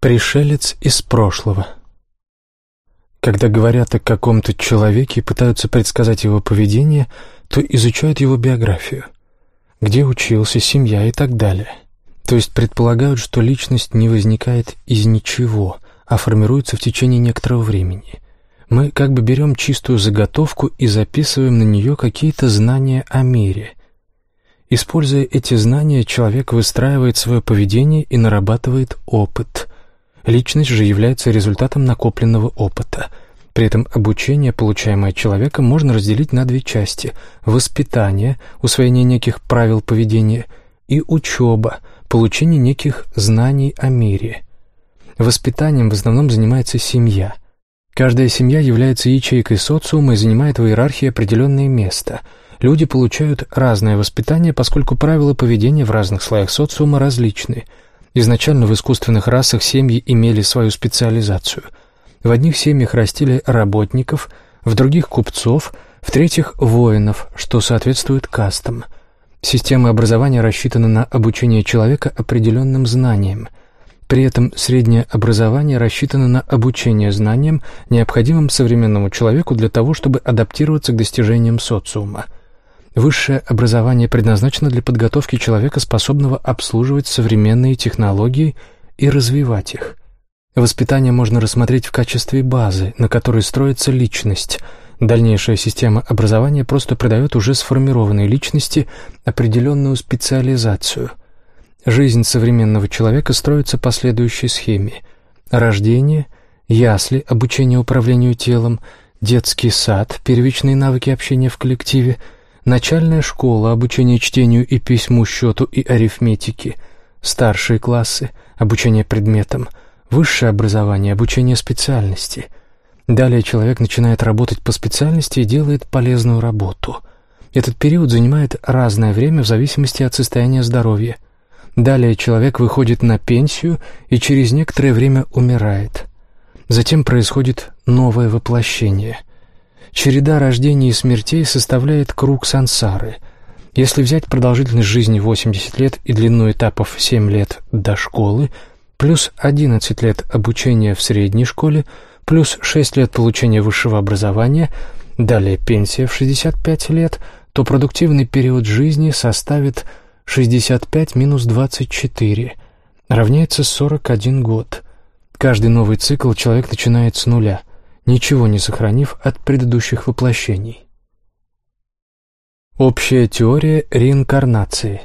Пришелец из прошлого. Когда говорят о каком-то человеке и пытаются предсказать его поведение, то изучают его биографию. Где учился, семья и так далее. То есть предполагают, что личность не возникает из ничего, а формируется в течение некоторого времени. Мы как бы берем чистую заготовку и записываем на нее какие-то знания о мире. Используя эти знания, человек выстраивает свое поведение и нарабатывает опыт – Личность же является результатом накопленного опыта. При этом обучение, получаемое человеком, можно разделить на две части – воспитание, усвоение неких правил поведения, и учеба, получение неких знаний о мире. Воспитанием в основном занимается семья. Каждая семья является ячейкой социума и занимает в иерархии определенное место. Люди получают разное воспитание, поскольку правила поведения в разных слоях социума различны – Изначально в искусственных расах семьи имели свою специализацию. В одних семьях растили работников, в других – купцов, в третьих – воинов, что соответствует кастам. Система образования рассчитана на обучение человека определенным знаниям. При этом среднее образование рассчитано на обучение знаниям, необходимым современному человеку для того, чтобы адаптироваться к достижениям социума – Высшее образование предназначено для подготовки человека, способного обслуживать современные технологии и развивать их. Воспитание можно рассмотреть в качестве базы, на которой строится личность. Дальнейшая система образования просто придает уже сформированной личности определенную специализацию. Жизнь современного человека строится по следующей схеме. Рождение, ясли, обучение управлению телом, детский сад, первичные навыки общения в коллективе – начальная школа, обучение чтению и письму, счету и арифметике, старшие классы, обучение предметам, высшее образование, обучение специальности. Далее человек начинает работать по специальности и делает полезную работу. Этот период занимает разное время в зависимости от состояния здоровья. Далее человек выходит на пенсию и через некоторое время умирает. Затем происходит новое воплощение – Череда рождений и смертей составляет круг сансары. Если взять продолжительность жизни 80 лет и длину этапов 7 лет до школы, плюс 11 лет обучения в средней школе, плюс 6 лет получения высшего образования, далее пенсия в 65 лет, то продуктивный период жизни составит 65 минус 24, равняется 41 год. Каждый новый цикл человек начинает с нуля – ничего не сохранив от предыдущих воплощений. Общая теория реинкарнации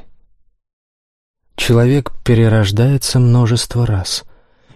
Человек перерождается множество раз.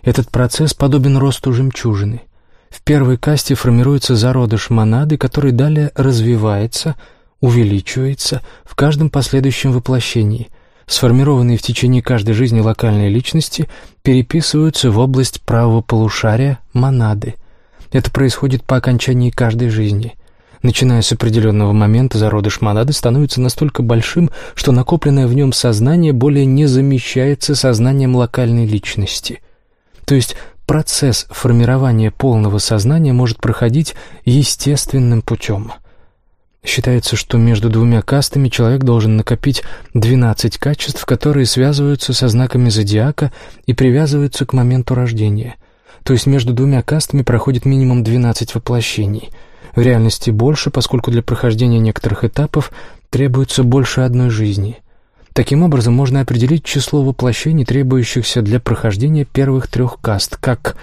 Этот процесс подобен росту жемчужины. В первой касте формируется зародыш монады, который далее развивается, увеличивается в каждом последующем воплощении. Сформированные в течение каждой жизни локальные личности переписываются в область правого полушария монады – это происходит по окончании каждой жизни. Начиная с определенного момента, зародыш монады становится настолько большим, что накопленное в нем сознание более не замещается сознанием локальной личности. То есть процесс формирования полного сознания может проходить естественным путем. Считается, что между двумя кастами человек должен накопить 12 качеств, которые связываются со знаками зодиака и привязываются к моменту рождения – то есть между двумя кастами проходит минимум 12 воплощений. В реальности больше, поскольку для прохождения некоторых этапов требуется больше одной жизни. Таким образом, можно определить число воплощений, требующихся для прохождения первых трех каст, как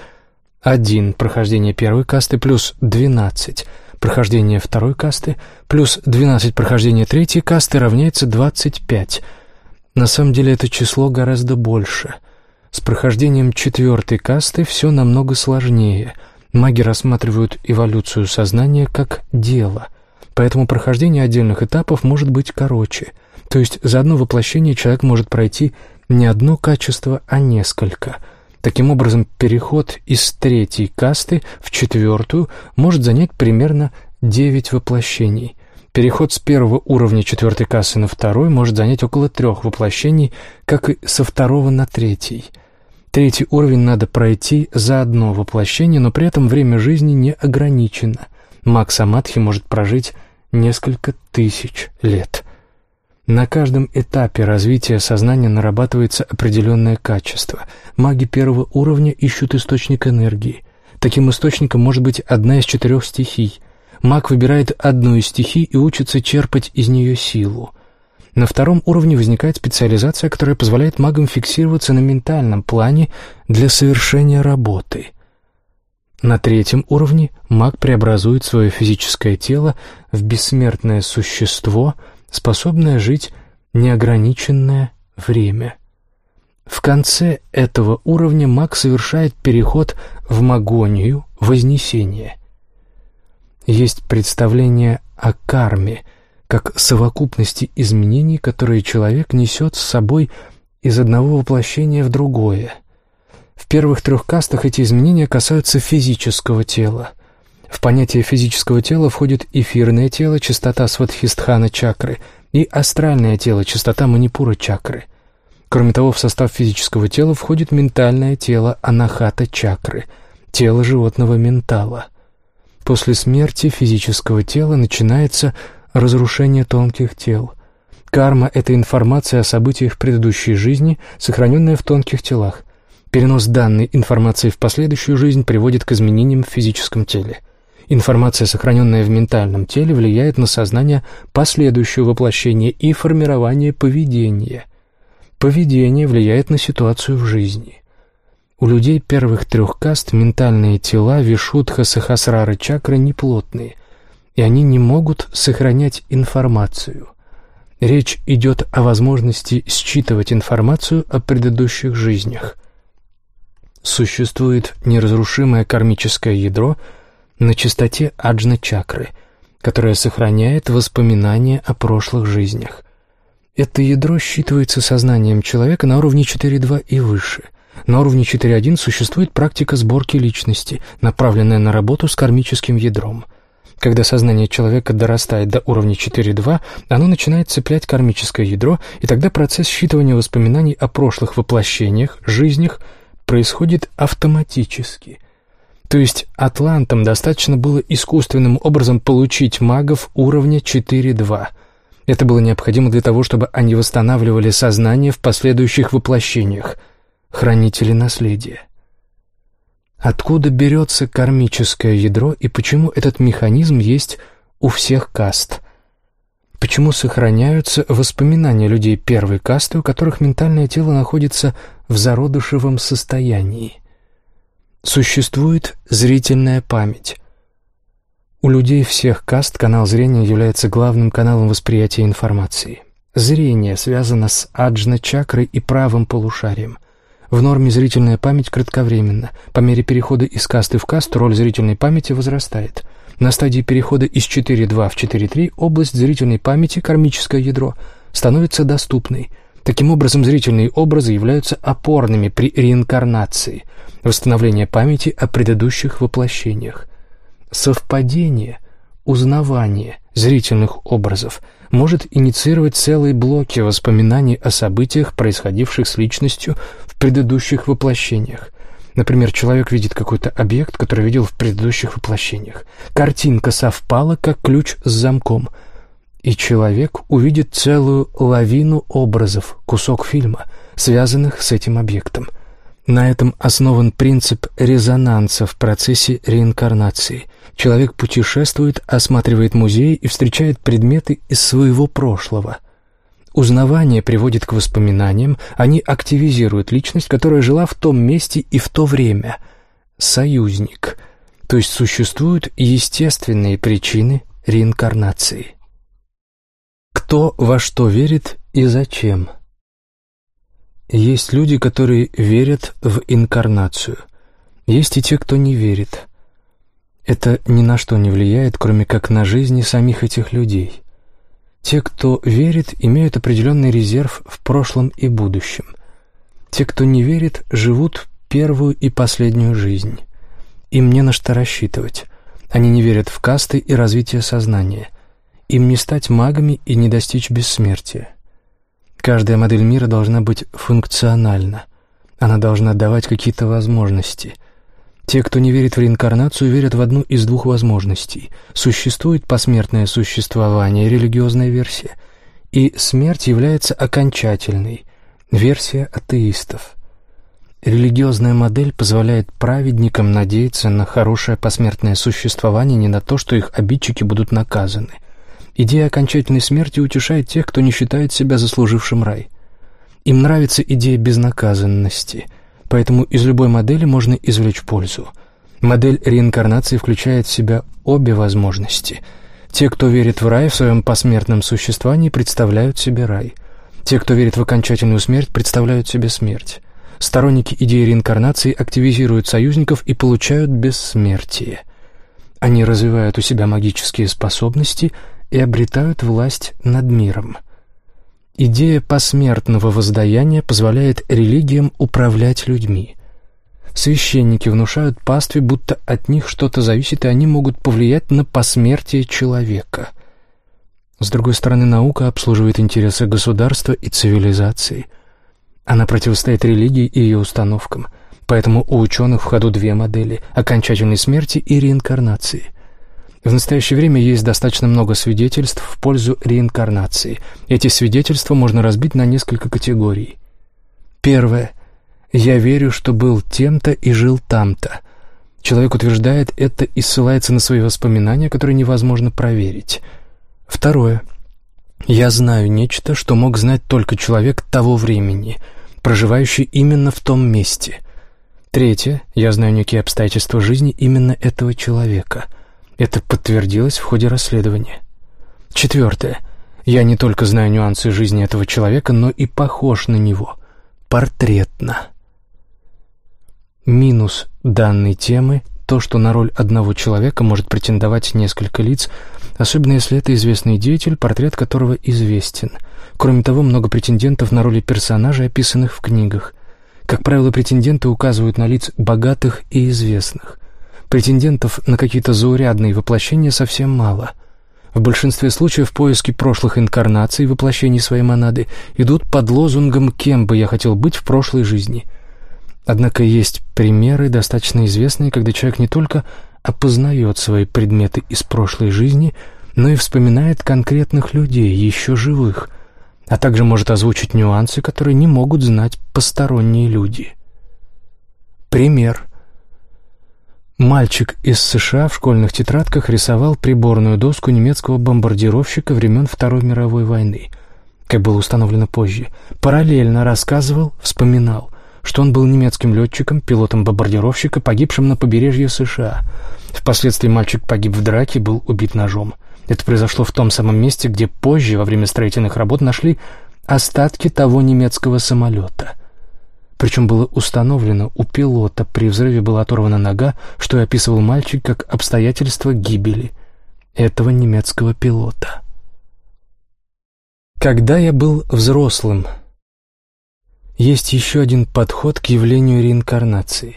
1 прохождение первой касты плюс 12 прохождение второй касты плюс 12 прохождение третьей касты равняется 25. На самом деле это число гораздо больше – с прохождением четвертой касты все намного сложнее. Маги рассматривают эволюцию сознания как дело, поэтому прохождение отдельных этапов может быть короче. То есть за одно воплощение человек может пройти не одно качество, а несколько. Таким образом, переход из третьей касты в четвертую может занять примерно девять воплощений – Переход с первого уровня четвертой кассы на второй может занять около трех воплощений, как и со второго на третий – Третий уровень надо пройти за одно воплощение, но при этом время жизни не ограничено. Маг Самадхи может прожить несколько тысяч лет. На каждом этапе развития сознания нарабатывается определенное качество. Маги первого уровня ищут источник энергии. Таким источником может быть одна из четырех стихий. Маг выбирает одну из стихий и учится черпать из нее силу. На втором уровне возникает специализация, которая позволяет магам фиксироваться на ментальном плане для совершения работы. На третьем уровне маг преобразует свое физическое тело в бессмертное существо – способная жить неограниченное время. В конце этого уровня маг совершает переход в магонию, вознесение. Есть представление о карме, как совокупности изменений, которые человек несет с собой из одного воплощения в другое. В первых трех кастах эти изменения касаются физического тела – в понятие физического тела входит эфирное тело, частота сватхистхана чакры, и астральное тело, частота манипура чакры. Кроме того, в состав физического тела входит ментальное тело анахата чакры, тело животного ментала. После смерти физического тела начинается разрушение тонких тел. Карма — это информация о событиях предыдущей жизни, сохраненная в тонких телах. Перенос данной информации в последующую жизнь приводит к изменениям в физическом теле. Информация, сохраненная в ментальном теле, влияет на сознание последующего воплощения и формирование поведения. Поведение влияет на ситуацию в жизни. У людей первых трех каст ментальные тела Вишудха, Сахасрара, чакры неплотные, и они не могут сохранять информацию. Речь идет о возможности считывать информацию о предыдущих жизнях. Существует неразрушимое кармическое ядро – на частоте аджна-чакры, которая сохраняет воспоминания о прошлых жизнях. Это ядро считывается сознанием человека на уровне 4.2 и выше. На уровне 4.1 существует практика сборки личности, направленная на работу с кармическим ядром. Когда сознание человека дорастает до уровня 4.2, оно начинает цеплять кармическое ядро, и тогда процесс считывания воспоминаний о прошлых воплощениях, жизнях происходит автоматически. То есть атлантам достаточно было искусственным образом получить магов уровня 4-2. Это было необходимо для того, чтобы они восстанавливали сознание в последующих воплощениях, хранители наследия. Откуда берется кармическое ядро и почему этот механизм есть у всех каст? Почему сохраняются воспоминания людей первой касты, у которых ментальное тело находится в зародышевом состоянии? Существует зрительная память. У людей всех каст канал зрения является главным каналом восприятия информации. Зрение связано с аджна-чакрой и правым полушарием. В норме зрительная память кратковременна. По мере перехода из касты в касту роль зрительной памяти возрастает. На стадии перехода из 4.2 в 4.3 область зрительной памяти, кармическое ядро, становится доступной – Таким образом, зрительные образы являются опорными при реинкарнации, восстановлении памяти о предыдущих воплощениях. Совпадение, узнавание зрительных образов может инициировать целые блоки воспоминаний о событиях, происходивших с личностью в предыдущих воплощениях. Например, человек видит какой-то объект, который видел в предыдущих воплощениях. Картинка совпала, как ключ с замком – и человек увидит целую лавину образов, кусок фильма, связанных с этим объектом. На этом основан принцип резонанса в процессе реинкарнации. Человек путешествует, осматривает музеи и встречает предметы из своего прошлого. Узнавание приводит к воспоминаниям, они активизируют личность, которая жила в том месте и в то время. Союзник. То есть существуют естественные причины реинкарнации. Кто во что верит и зачем? Есть люди, которые верят в инкарнацию. Есть и те, кто не верит. Это ни на что не влияет, кроме как на жизни самих этих людей. Те, кто верит, имеют определенный резерв в прошлом и будущем. Те, кто не верит, живут первую и последнюю жизнь. Им не на что рассчитывать. Они не верят в касты и развитие сознания. Им не стать магами и не достичь бессмертия. Каждая модель мира должна быть функциональна. Она должна давать какие-то возможности. Те, кто не верит в реинкарнацию, верят в одну из двух возможностей. Существует посмертное существование, религиозная версия, и смерть является окончательной, версия атеистов. Религиозная модель позволяет праведникам надеяться на хорошее посмертное существование, не на то, что их обидчики будут наказаны. Идея окончательной смерти утешает тех, кто не считает себя заслужившим рай. Им нравится идея безнаказанности, поэтому из любой модели можно извлечь пользу. Модель реинкарнации включает в себя обе возможности. Те, кто верит в рай в своем посмертном существовании, представляют себе рай. Те, кто верит в окончательную смерть, представляют себе смерть. Сторонники идеи реинкарнации активизируют союзников и получают бессмертие. Они развивают у себя магические способности и обретают власть над миром. Идея посмертного воздаяния позволяет религиям управлять людьми. Священники внушают пастве, будто от них что-то зависит, и они могут повлиять на посмертие человека. С другой стороны, наука обслуживает интересы государства и цивилизации. Она противостоит религии и ее установкам. Поэтому у ученых в ходу две модели – окончательной смерти и реинкарнации. В настоящее время есть достаточно много свидетельств в пользу реинкарнации. Эти свидетельства можно разбить на несколько категорий. Первое. «Я верю, что был тем-то и жил там-то». Человек утверждает это и ссылается на свои воспоминания, которые невозможно проверить. Второе. «Я знаю нечто, что мог знать только человек того времени, проживающий именно в том месте». Третье. «Я знаю некие обстоятельства жизни именно этого человека». Это подтвердилось в ходе расследования. Четвертое. Я не только знаю нюансы жизни этого человека, но и похож на него. Портретно. Минус данной темы – то, что на роль одного человека может претендовать несколько лиц, особенно если это известный деятель, портрет которого известен. Кроме того, много претендентов на роли персонажей, описанных в книгах. Как правило, претенденты указывают на лиц богатых и известных. Претендентов на какие-то заурядные воплощения совсем мало. В большинстве случаев поиски прошлых инкарнаций воплощений своей монады идут под лозунгом «Кем бы я хотел быть в прошлой жизни?». Однако есть примеры, достаточно известные, когда человек не только опознает свои предметы из прошлой жизни, но и вспоминает конкретных людей, еще живых, а также может озвучить нюансы, которые не могут знать посторонние люди. Пример. Мальчик из США в школьных тетрадках рисовал приборную доску немецкого бомбардировщика времен Второй мировой войны, как было установлено позже. Параллельно рассказывал, вспоминал, что он был немецким летчиком, пилотом бомбардировщика, погибшим на побережье США. Впоследствии мальчик погиб в драке, был убит ножом. Это произошло в том самом месте, где позже, во время строительных работ, нашли остатки того немецкого самолета — причем было установлено, у пилота при взрыве была оторвана нога, что и описывал мальчик как обстоятельство гибели этого немецкого пилота. Когда я был взрослым, есть еще один подход к явлению реинкарнации.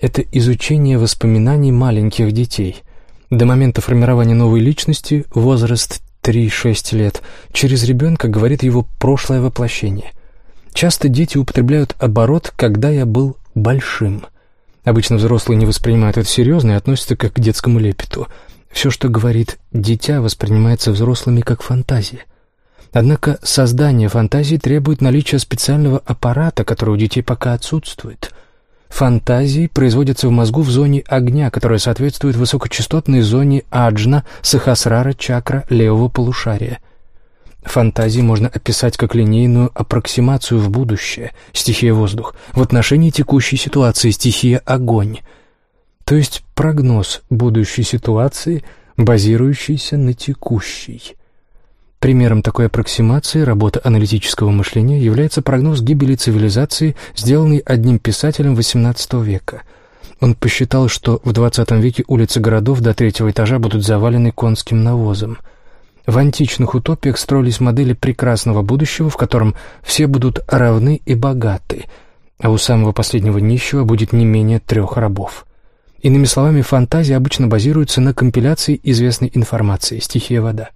Это изучение воспоминаний маленьких детей. До момента формирования новой личности, возраст 3-6 лет, через ребенка говорит его прошлое воплощение – Часто дети употребляют оборот «когда я был большим». Обычно взрослые не воспринимают это серьезно и относятся как к детскому лепету. Все, что говорит «дитя», воспринимается взрослыми как фантазия. Однако создание фантазии требует наличия специального аппарата, который у детей пока отсутствует. Фантазии производятся в мозгу в зоне огня, которая соответствует высокочастотной зоне аджна сахасрара чакра левого полушария – Фантазии можно описать как линейную аппроксимацию в будущее, стихия воздух, в отношении текущей ситуации, стихия огонь. То есть прогноз будущей ситуации, базирующийся на текущей. Примером такой аппроксимации работы аналитического мышления является прогноз гибели цивилизации, сделанный одним писателем XVIII века. Он посчитал, что в XX веке улицы городов до третьего этажа будут завалены конским навозом – в античных утопиях строились модели прекрасного будущего, в котором все будут равны и богаты, а у самого последнего нищего будет не менее трех рабов. Иными словами, фантазия обычно базируется на компиляции известной информации «Стихия вода».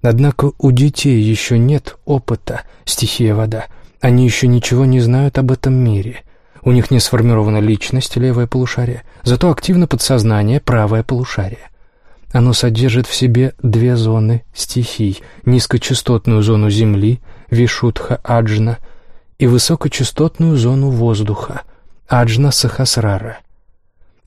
Однако у детей еще нет опыта «Стихия вода». Они еще ничего не знают об этом мире. У них не сформирована личность, левое полушарие, зато активно подсознание, правое полушарие. Оно содержит в себе две зоны стихий – низкочастотную зону Земли, Вишудха Аджна, и высокочастотную зону воздуха – Аджна Сахасрара.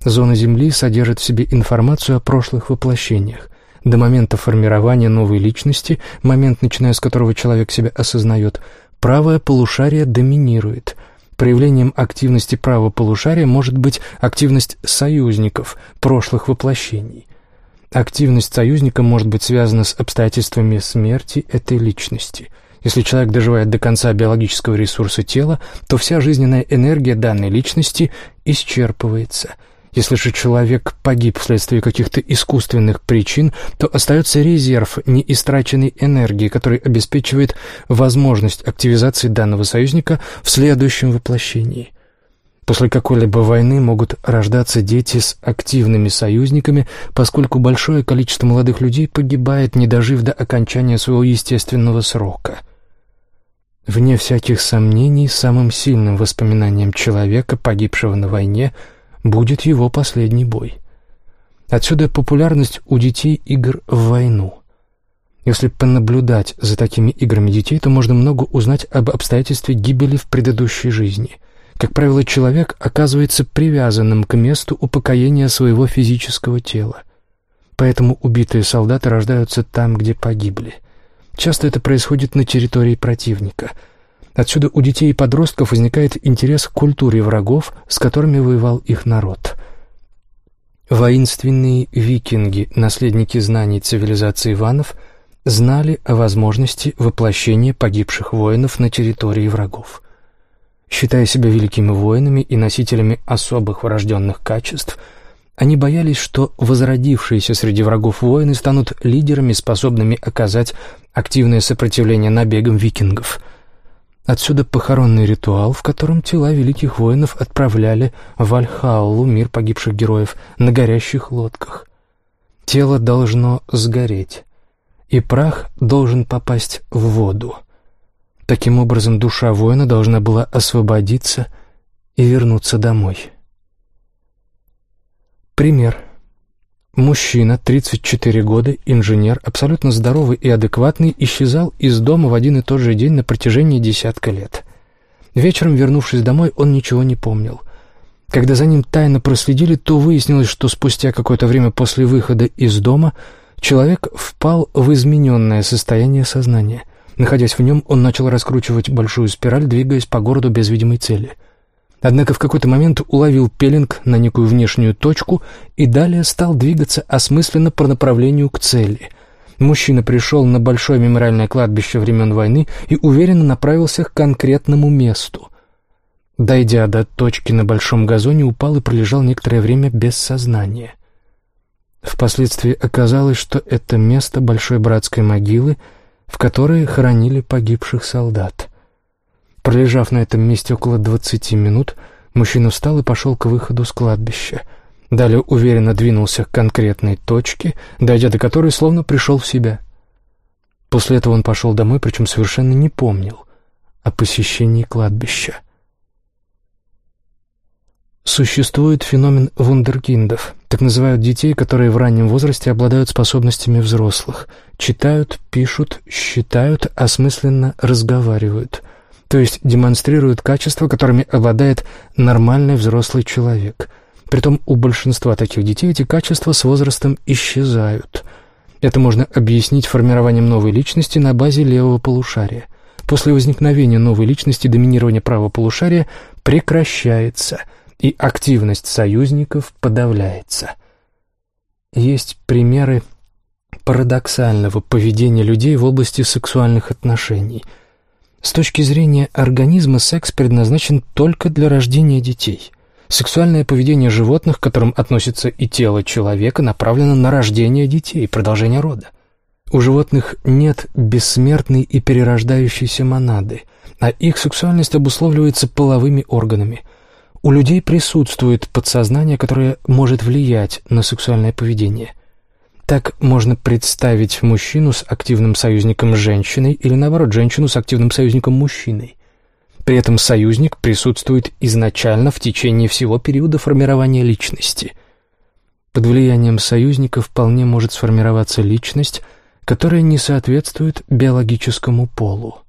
Зона Земли содержит в себе информацию о прошлых воплощениях. До момента формирования новой личности, момент, начиная с которого человек себя осознает, правое полушарие доминирует – Проявлением активности правого полушария может быть активность союзников, прошлых воплощений. Активность союзника может быть связана с обстоятельствами смерти этой личности. Если человек доживает до конца биологического ресурса тела, то вся жизненная энергия данной личности исчерпывается – если же человек погиб вследствие каких-то искусственных причин, то остается резерв неистраченной энергии, который обеспечивает возможность активизации данного союзника в следующем воплощении. После какой-либо войны могут рождаться дети с активными союзниками, поскольку большое количество молодых людей погибает, не дожив до окончания своего естественного срока. Вне всяких сомнений, самым сильным воспоминанием человека, погибшего на войне – будет его последний бой. Отсюда популярность у детей игр в войну. Если понаблюдать за такими играми детей, то можно много узнать об обстоятельстве гибели в предыдущей жизни. Как правило, человек оказывается привязанным к месту упокоения своего физического тела. Поэтому убитые солдаты рождаются там, где погибли. Часто это происходит на территории противника – Отсюда у детей и подростков возникает интерес к культуре врагов, с которыми воевал их народ. Воинственные викинги, наследники знаний цивилизации Иванов, знали о возможности воплощения погибших воинов на территории врагов. Считая себя великими воинами и носителями особых врожденных качеств, они боялись, что возродившиеся среди врагов воины станут лидерами, способными оказать активное сопротивление набегам викингов – Отсюда похоронный ритуал, в котором тела великих воинов отправляли в Альхаулу, мир погибших героев, на горящих лодках. Тело должно сгореть, и прах должен попасть в воду. Таким образом, душа воина должна была освободиться и вернуться домой. Пример. Мужчина, 34 года, инженер, абсолютно здоровый и адекватный, исчезал из дома в один и тот же день на протяжении десятка лет. Вечером, вернувшись домой, он ничего не помнил. Когда за ним тайно проследили, то выяснилось, что спустя какое-то время после выхода из дома человек впал в измененное состояние сознания. Находясь в нем, он начал раскручивать большую спираль, двигаясь по городу без видимой цели — Однако в какой-то момент уловил пеленг на некую внешнюю точку и далее стал двигаться осмысленно по направлению к цели. Мужчина пришел на большое мемориальное кладбище времен войны и уверенно направился к конкретному месту. Дойдя до точки на большом газоне, упал и пролежал некоторое время без сознания. Впоследствии оказалось, что это место большой братской могилы, в которой хоронили погибших солдат. Пролежав на этом месте около двадцати минут, мужчина встал и пошел к выходу с кладбища. Далее уверенно двинулся к конкретной точке, дойдя до которой словно пришел в себя. После этого он пошел домой, причем совершенно не помнил о посещении кладбища. Существует феномен вундеркиндов. Так называют детей, которые в раннем возрасте обладают способностями взрослых. Читают, пишут, считают, осмысленно разговаривают то есть демонстрируют качества, которыми обладает нормальный взрослый человек. Притом у большинства таких детей эти качества с возрастом исчезают. Это можно объяснить формированием новой личности на базе левого полушария. После возникновения новой личности доминирование правого полушария прекращается, и активность союзников подавляется. Есть примеры парадоксального поведения людей в области сексуальных отношений – с точки зрения организма секс предназначен только для рождения детей. Сексуальное поведение животных, к которым относится и тело человека, направлено на рождение детей, продолжение рода. У животных нет бессмертной и перерождающейся монады, а их сексуальность обусловливается половыми органами. У людей присутствует подсознание, которое может влиять на сексуальное поведение. Так можно представить мужчину с активным союзником женщиной или, наоборот, женщину с активным союзником мужчиной. При этом союзник присутствует изначально в течение всего периода формирования личности. под влиянием союзника вполне может сформироваться личность, которая не соответствует биологическому полу.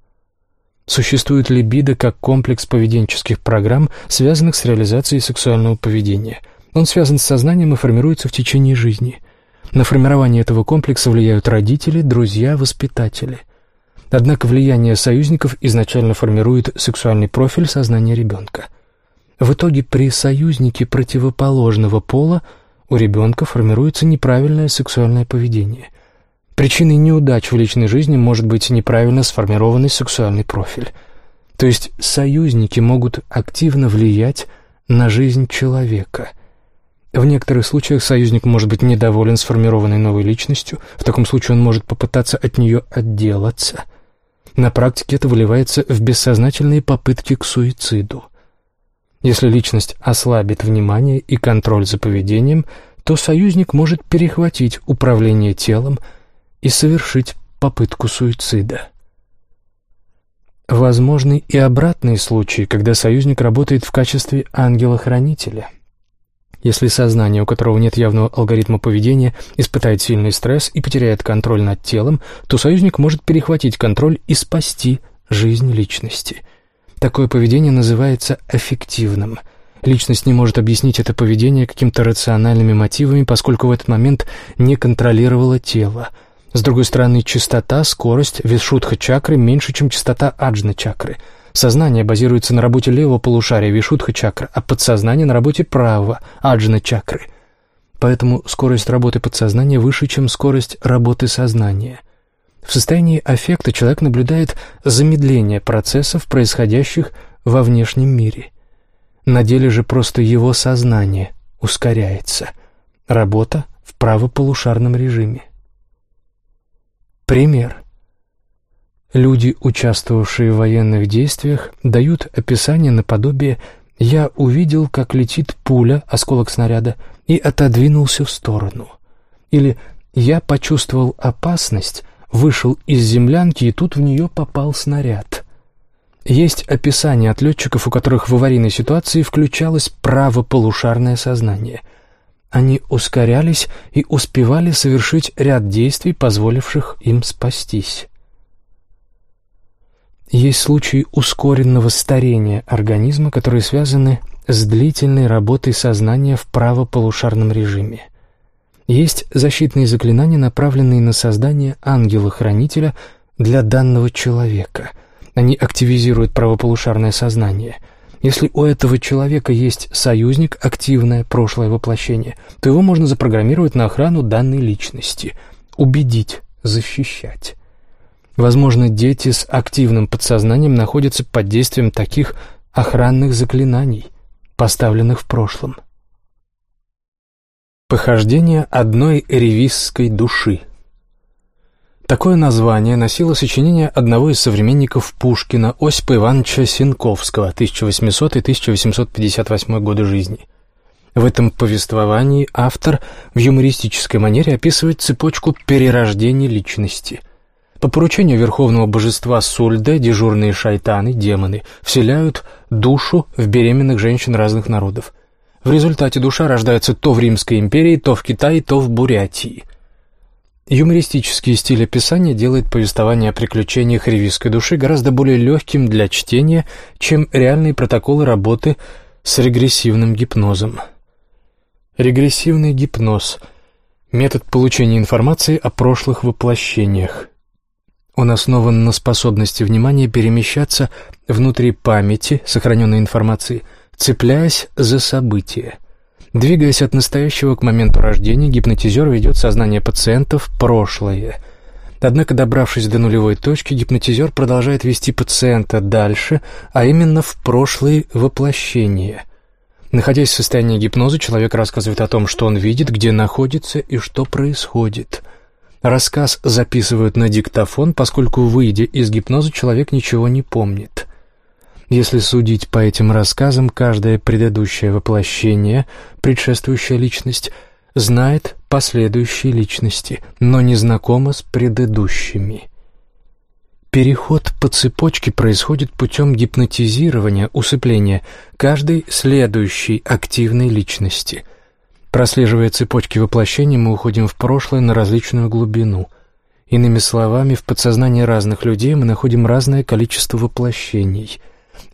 Существует либидо как комплекс поведенческих программ, связанных с реализацией сексуального поведения. Он связан с сознанием и формируется в течение жизни. На формирование этого комплекса влияют родители, друзья, воспитатели. Однако влияние союзников изначально формирует сексуальный профиль сознания ребенка. В итоге при союзнике противоположного пола у ребенка формируется неправильное сексуальное поведение. Причиной неудач в личной жизни может быть неправильно сформированный сексуальный профиль. То есть союзники могут активно влиять на жизнь человека. В некоторых случаях союзник может быть недоволен сформированной новой личностью, в таком случае он может попытаться от нее отделаться. На практике это выливается в бессознательные попытки к суициду. Если личность ослабит внимание и контроль за поведением, то союзник может перехватить управление телом и совершить попытку суицида. Возможны и обратные случаи, когда союзник работает в качестве ангела-хранителя. Если сознание, у которого нет явного алгоритма поведения, испытает сильный стресс и потеряет контроль над телом, то союзник может перехватить контроль и спасти жизнь личности – Такое поведение называется аффективным. Личность не может объяснить это поведение какими-то рациональными мотивами, поскольку в этот момент не контролировала тело. С другой стороны, частота, скорость вишудха-чакры меньше, чем частота аджна-чакры. Сознание базируется на работе левого полушария вишудха-чакры, а подсознание на работе правого аджна-чакры. Поэтому скорость работы подсознания выше, чем скорость работы сознания. В состоянии аффекта человек наблюдает замедление процессов, происходящих во внешнем мире. На деле же просто его сознание ускоряется. Работа в правополушарном режиме. Пример. Люди, участвовавшие в военных действиях, дают описание наподобие «я увидел, как летит пуля, осколок снаряда, и отодвинулся в сторону». Или «я почувствовал опасность, вышел из землянки, и тут в нее попал снаряд. Есть описание от летчиков, у которых в аварийной ситуации включалось правополушарное сознание. Они ускорялись и успевали совершить ряд действий, позволивших им спастись. Есть случаи ускоренного старения организма, которые связаны с длительной работой сознания в правополушарном режиме – есть защитные заклинания, направленные на создание ангела-хранителя для данного человека. Они активизируют правополушарное сознание. Если у этого человека есть союзник, активное прошлое воплощение, то его можно запрограммировать на охрану данной личности, убедить, защищать. Возможно, дети с активным подсознанием находятся под действием таких охранных заклинаний, поставленных в прошлом. Похождение одной ревизской души. Такое название носило сочинение одного из современников Пушкина Осипа Ивановича Синковского 1800-1858 годы жизни. В этом повествовании автор в юмористической манере описывает цепочку перерождений личности. По поручению верховного божества Сульда дежурные шайтаны, демоны, вселяют душу в беременных женщин разных народов – в результате душа рождается то в Римской империи, то в Китае, то в Бурятии. Юмористический стиль описания делает повествование о приключениях ревизской души гораздо более легким для чтения, чем реальные протоколы работы с регрессивным гипнозом. Регрессивный гипноз – метод получения информации о прошлых воплощениях. Он основан на способности внимания перемещаться внутри памяти сохраненной информации – цепляясь за события. Двигаясь от настоящего к моменту рождения, гипнотизер ведет сознание пациента в прошлое. Однако, добравшись до нулевой точки, гипнотизер продолжает вести пациента дальше, а именно в прошлые воплощения. Находясь в состоянии гипноза, человек рассказывает о том, что он видит, где находится и что происходит. Рассказ записывают на диктофон, поскольку, выйдя из гипноза, человек ничего не помнит. Если судить по этим рассказам, каждое предыдущее воплощение, предшествующая личность, знает последующие личности, но не знакома с предыдущими. Переход по цепочке происходит путем гипнотизирования, усыпления каждой следующей активной личности. Прослеживая цепочки воплощений, мы уходим в прошлое на различную глубину. Иными словами, в подсознании разных людей мы находим разное количество воплощений.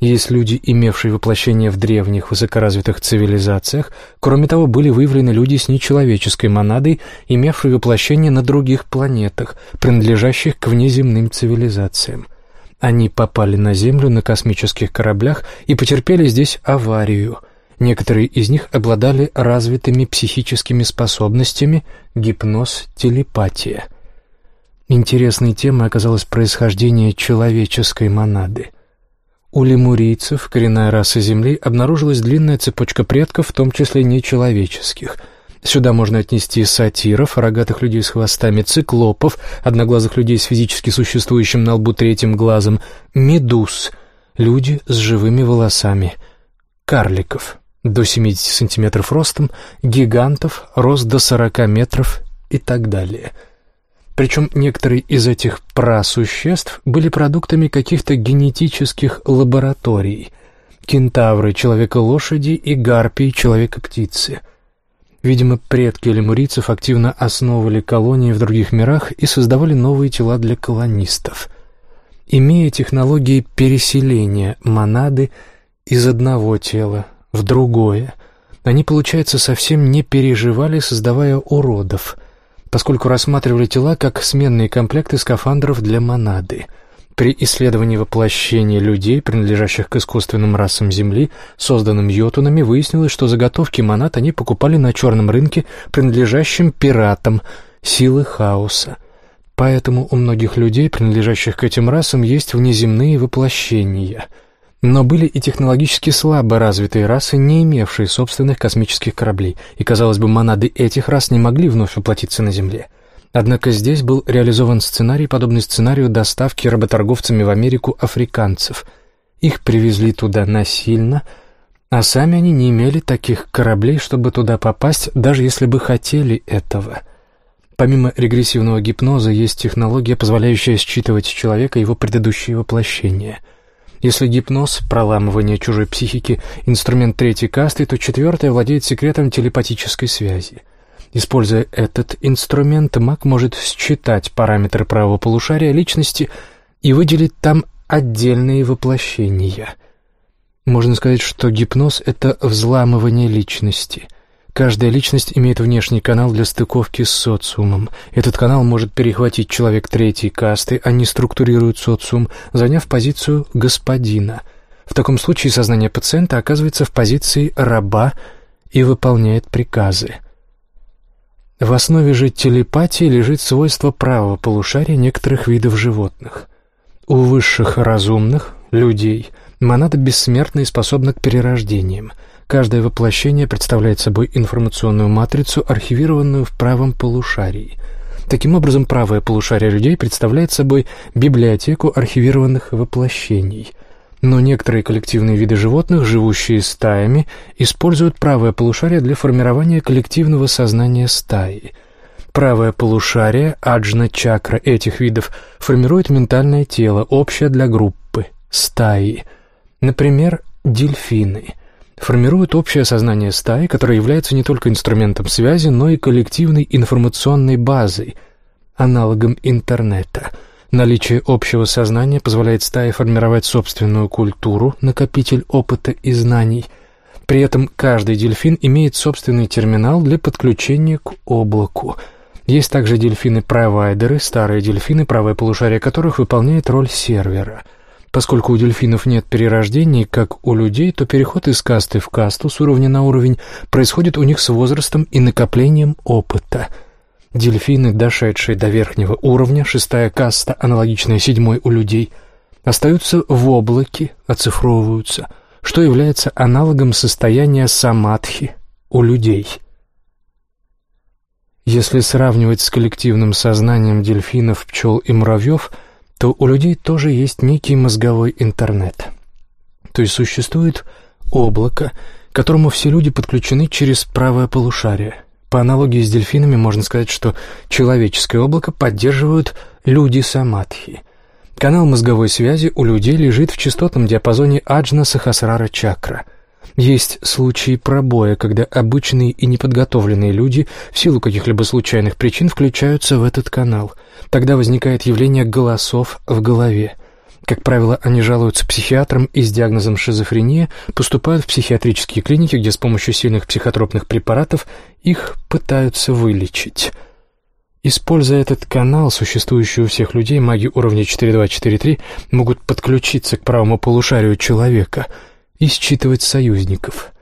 Есть люди, имевшие воплощение в древних высокоразвитых цивилизациях, кроме того, были выявлены люди с нечеловеческой монадой, имевшие воплощение на других планетах, принадлежащих к внеземным цивилизациям. Они попали на Землю на космических кораблях и потерпели здесь аварию. Некоторые из них обладали развитыми психическими способностями, гипноз, телепатия. Интересной темой оказалось происхождение человеческой монады. У лемурийцев, коренная раса Земли, обнаружилась длинная цепочка предков, в том числе нечеловеческих. Сюда можно отнести сатиров, рогатых людей с хвостами, циклопов, одноглазых людей с физически существующим на лбу третьим глазом, медуз, люди с живыми волосами, карликов до 70 сантиметров ростом, гигантов, рост до 40 метров и так далее – причем некоторые из этих прасуществ были продуктами каких-то генетических лабораторий. Кентавры, человека-лошади и гарпии, человека-птицы. Видимо, предки лемурийцев активно основывали колонии в других мирах и создавали новые тела для колонистов. Имея технологии переселения монады из одного тела в другое, они, получается, совсем не переживали, создавая уродов – поскольку рассматривали тела как сменные комплекты скафандров для монады. При исследовании воплощения людей, принадлежащих к искусственным расам Земли, созданным йотунами, выяснилось, что заготовки монад они покупали на черном рынке, принадлежащим пиратам, силы хаоса. Поэтому у многих людей, принадлежащих к этим расам, есть внеземные воплощения — но были и технологически слабо развитые расы, не имевшие собственных космических кораблей, и, казалось бы, монады этих рас не могли вновь воплотиться на Земле. Однако здесь был реализован сценарий, подобный сценарию доставки работорговцами в Америку африканцев. Их привезли туда насильно, а сами они не имели таких кораблей, чтобы туда попасть, даже если бы хотели этого. Помимо регрессивного гипноза есть технология, позволяющая считывать человека его предыдущие воплощения — если гипноз, проламывание чужой психики, инструмент третьей касты, то четвертая владеет секретом телепатической связи. Используя этот инструмент, маг может считать параметры правого полушария личности и выделить там отдельные воплощения. Можно сказать, что гипноз — это взламывание личности — Каждая личность имеет внешний канал для стыковки с социумом. Этот канал может перехватить человек третьей касты, они структурируют социум, заняв позицию господина. В таком случае сознание пациента оказывается в позиции раба и выполняет приказы. В основе же телепатии лежит свойство правого полушария некоторых видов животных. У высших разумных, людей, монада бессмертна и способна к перерождениям – Каждое воплощение представляет собой информационную матрицу, архивированную в правом полушарии. Таким образом, правое полушарие людей представляет собой библиотеку архивированных воплощений. Но некоторые коллективные виды животных, живущие стаями, используют правое полушарие для формирования коллективного сознания стаи. Правое полушарие, аджна-чакра этих видов, формирует ментальное тело, общее для группы, стаи. Например, дельфины – формируют общее сознание стаи, которое является не только инструментом связи, но и коллективной информационной базой, аналогом интернета. Наличие общего сознания позволяет стае формировать собственную культуру, накопитель опыта и знаний. При этом каждый дельфин имеет собственный терминал для подключения к облаку. Есть также дельфины-провайдеры, старые дельфины, правое полушарие которых выполняет роль сервера – Поскольку у дельфинов нет перерождений, как у людей, то переход из касты в касту с уровня на уровень происходит у них с возрастом и накоплением опыта. Дельфины, дошедшие до верхнего уровня, шестая каста, аналогичная седьмой у людей, остаются в облаке, оцифровываются, что является аналогом состояния самадхи у людей. Если сравнивать с коллективным сознанием дельфинов, пчел и муравьев – то у людей тоже есть некий мозговой интернет. То есть существует облако, к которому все люди подключены через правое полушарие. По аналогии с дельфинами можно сказать, что человеческое облако поддерживают люди самадхи. Канал мозговой связи у людей лежит в частотном диапазоне Аджна Сахасрара чакра. Есть случаи пробоя, когда обычные и неподготовленные люди в силу каких-либо случайных причин включаются в этот канал. Тогда возникает явление голосов в голове. Как правило, они жалуются психиатрам и с диагнозом шизофрения поступают в психиатрические клиники, где с помощью сильных психотропных препаратов их пытаются вылечить. Используя этот канал, существующий у всех людей, маги уровня 4.2-4.3 могут подключиться к правому полушарию человека и считывать союзников.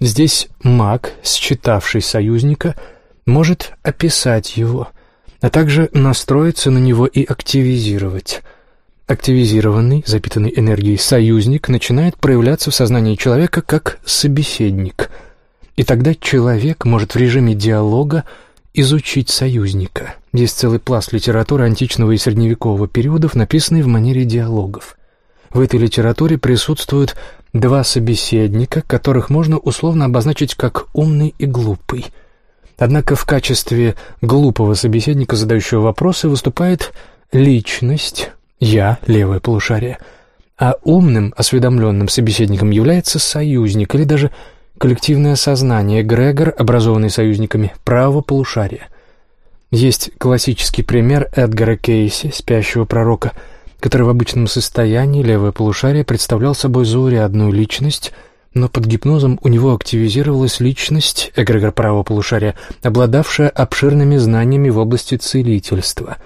Здесь маг, считавший союзника, может описать его, а также настроиться на него и активизировать. Активизированный, запитанный энергией союзник начинает проявляться в сознании человека как собеседник, и тогда человек может в режиме диалога изучить союзника. Есть целый пласт литературы античного и средневекового периодов, написанный в манере диалогов. В этой литературе присутствуют два собеседника, которых можно условно обозначить как умный и глупый. Однако в качестве глупого собеседника, задающего вопросы, выступает личность, я, левое полушарие, а умным, осведомленным собеседником является союзник или даже коллективное сознание, Грегор, образованный союзниками, правого полушария. Есть классический пример Эдгара Кейси, спящего пророка, который в обычном состоянии, левое полушарие, представлял собой заурядную личность, но под гипнозом у него активизировалась личность, эгрегор правого полушария, обладавшая обширными знаниями в области целительства,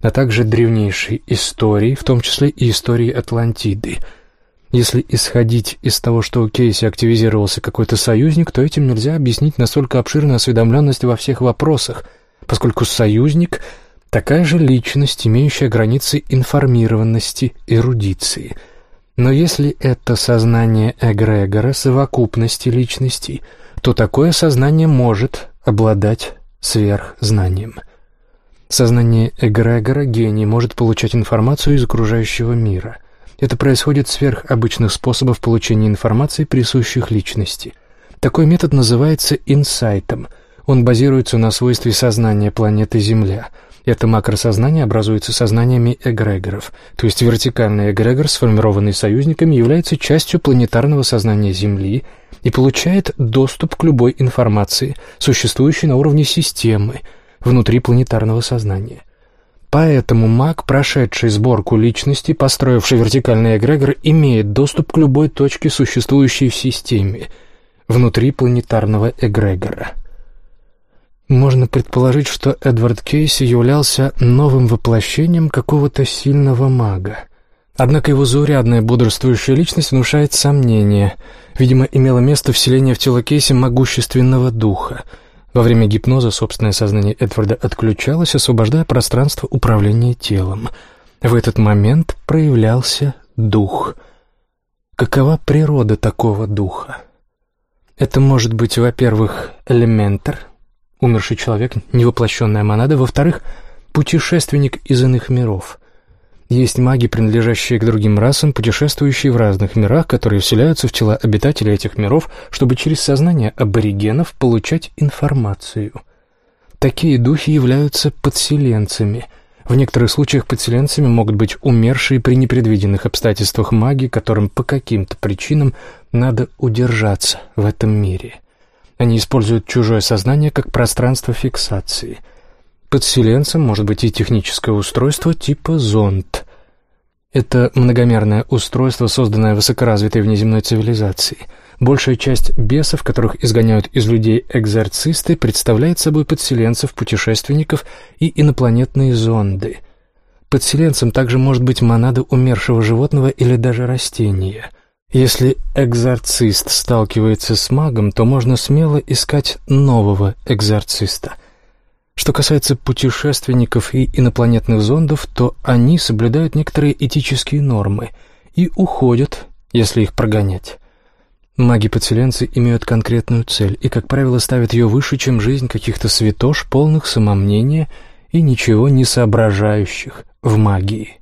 а также древнейшей истории, в том числе и истории Атлантиды – если исходить из того, что у Кейси активизировался какой-то союзник, то этим нельзя объяснить настолько обширную осведомленность во всех вопросах, поскольку союзник — такая же личность, имеющая границы информированности, эрудиции. Но если это сознание эгрегора, совокупности личностей, то такое сознание может обладать сверхзнанием. Сознание эгрегора, гений, может получать информацию из окружающего мира — это происходит сверх обычных способов получения информации, присущих личности. Такой метод называется инсайтом. Он базируется на свойстве сознания планеты Земля. Это макросознание образуется сознаниями эгрегоров, то есть вертикальный эгрегор, сформированный союзниками, является частью планетарного сознания Земли и получает доступ к любой информации, существующей на уровне системы, внутри планетарного сознания. Поэтому маг, прошедший сборку личности, построивший вертикальный эгрегор, имеет доступ к любой точке, существующей в системе, внутри планетарного эгрегора. Можно предположить, что Эдвард Кейси являлся новым воплощением какого-то сильного мага. Однако его заурядная бодрствующая личность внушает сомнения. Видимо, имело место вселение в тело Кейси могущественного духа — во время гипноза собственное сознание Эдварда отключалось, освобождая пространство управления телом. В этот момент проявлялся дух. Какова природа такого духа? Это может быть, во-первых, элементар, умерший человек, невоплощенная монада, во-вторых, путешественник из иных миров. Есть маги, принадлежащие к другим расам, путешествующие в разных мирах, которые вселяются в тела обитателей этих миров, чтобы через сознание аборигенов получать информацию. Такие духи являются подселенцами. В некоторых случаях подселенцами могут быть умершие при непредвиденных обстоятельствах маги, которым по каким-то причинам надо удержаться в этом мире. Они используют чужое сознание как пространство фиксации – Подселенцем может быть и техническое устройство типа зонд. Это многомерное устройство, созданное высокоразвитой внеземной цивилизацией. Большая часть бесов, которых изгоняют из людей экзорцисты, представляет собой подселенцев, путешественников и инопланетные зонды. Подселенцем также может быть монада умершего животного или даже растения. Если экзорцист сталкивается с магом, то можно смело искать нового экзорциста – что касается путешественников и инопланетных зондов, то они соблюдают некоторые этические нормы и уходят, если их прогонять. Маги-подселенцы имеют конкретную цель и, как правило, ставят ее выше, чем жизнь каких-то святош, полных самомнения и ничего не соображающих в магии.